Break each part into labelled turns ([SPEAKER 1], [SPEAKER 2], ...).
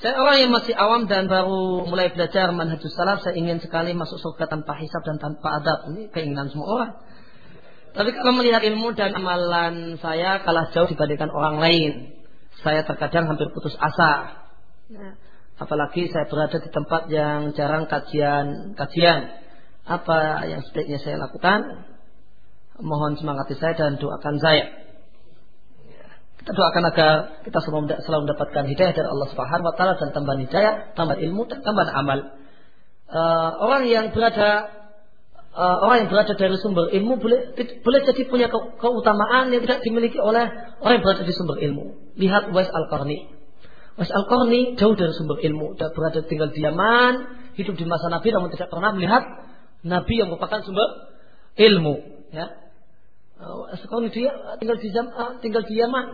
[SPEAKER 1] Saya orang yang masih awam dan baru mulai belajar manhajus salaf, saya ingin sekali masuk surga tanpa hisab dan tanpa adab. Ini keinginan semua orang. Tapi kalau melihat ilmu dan amalan saya kalah jauh dibandingkan orang lain, saya terkadang hampir putus asa. Ya. Apalagi saya berada di tempat yang jarang kajian kajian. Apa yang sebaiknya saya lakukan? Mohon semangati saya dan doakan saya. Kita doakan agar kita selalu, selalu mendapatkan hidayah dari Allah Subhanahu wa taala dan tambahan hidayah, tambahan ilmu dan tambahan amal. Uh, orang yang berada uh, orang yang berada dari sumber ilmu boleh boleh jadi punya ke, keutamaan yang tidak dimiliki oleh orang yang berada di sumber ilmu. Lihat Wais Al-Qarni. Wais Al-Qarni jauh dari sumber ilmu, dan berada tinggal di Yaman, hidup di masa Nabi namun tidak pernah melihat Nabi yang merupakan sumber ilmu, ya. Uh, sekarang dia tinggal di uh, tinggal di Yaman.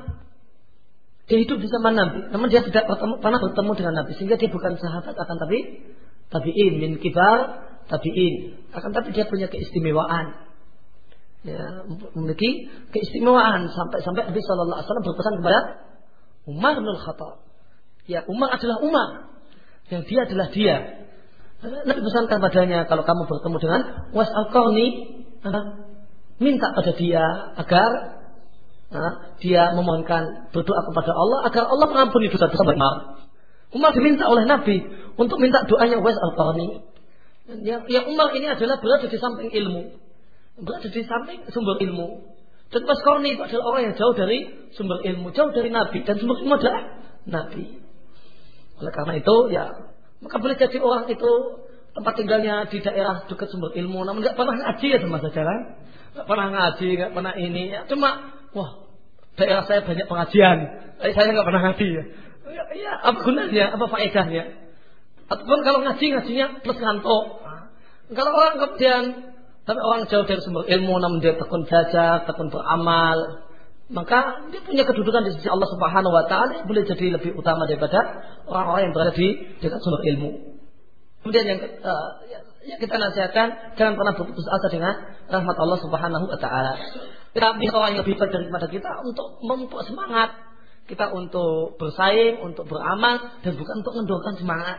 [SPEAKER 1] Dia hidup di zaman Nabi, namun dia tidak bertemu, pernah bertemu dengan Nabi, sehingga dia bukan sahabat akan tapi tabiin min kibar tabiin. Akan tapi dia punya keistimewaan. Ya, memiliki keistimewaan sampai sampai Nabi Shallallahu Alaihi Wasallam berpesan kepada Umar bin Khattab. Ya, Umar adalah Umar. Yang dia adalah dia. Nabi pesankan padanya kalau kamu bertemu dengan Was al minta pada dia agar nah, dia memohonkan berdoa kepada Allah agar Allah mengampuni dosa-dosa Umar. Umar diminta oleh Nabi untuk minta doanya Wais al-Qarni. Yang, yang Umar ini adalah berada di samping ilmu. Berada di samping sumber ilmu. Dan Wais Qarni itu adalah orang yang jauh dari sumber ilmu. Jauh dari Nabi. Dan sumber ilmu adalah Nabi. Oleh karena itu ya maka boleh jadi orang itu tempat tinggalnya di daerah dekat sumber ilmu namun nggak pernah ngaji ya sama saja kan Gak pernah ngaji, gak pernah ini. Ya, cuma, wah, daerah saya banyak pengajian. Tapi saya nggak pernah ngaji ya. ya. Ya, apa gunanya, apa faedahnya? Ataupun kalau ngaji, ngajinya plus ngantuk. Kalau orang kemudian, tapi orang jauh dari sumber ilmu, namun dia tekun belajar, tekun beramal, maka dia punya kedudukan di sisi Allah Subhanahu wa taala boleh jadi lebih utama daripada orang-orang yang berada di dekat sumber ilmu. Kemudian yang uh, ya kita nasihatkan jangan pernah berputus asa dengan rahmat Allah Subhanahu wa taala. Bisa orang yang lebih baik daripada kita untuk memupuk semangat. Kita untuk bersaing, untuk beramal dan bukan untuk mendorongkan semangat.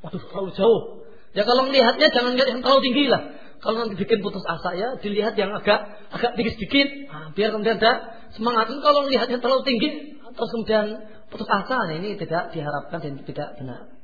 [SPEAKER 1] Waduh, terlalu jauh. Ya kalau melihatnya jangan lihat yang terlalu tinggi lah. Kalau nanti bikin putus asa ya, dilihat yang agak agak tinggi sedikit, nah, biar kemudian ada semangat. Kalau melihatnya terlalu tinggi, terus kemudian putus asa, nah ini tidak diharapkan dan tidak benar.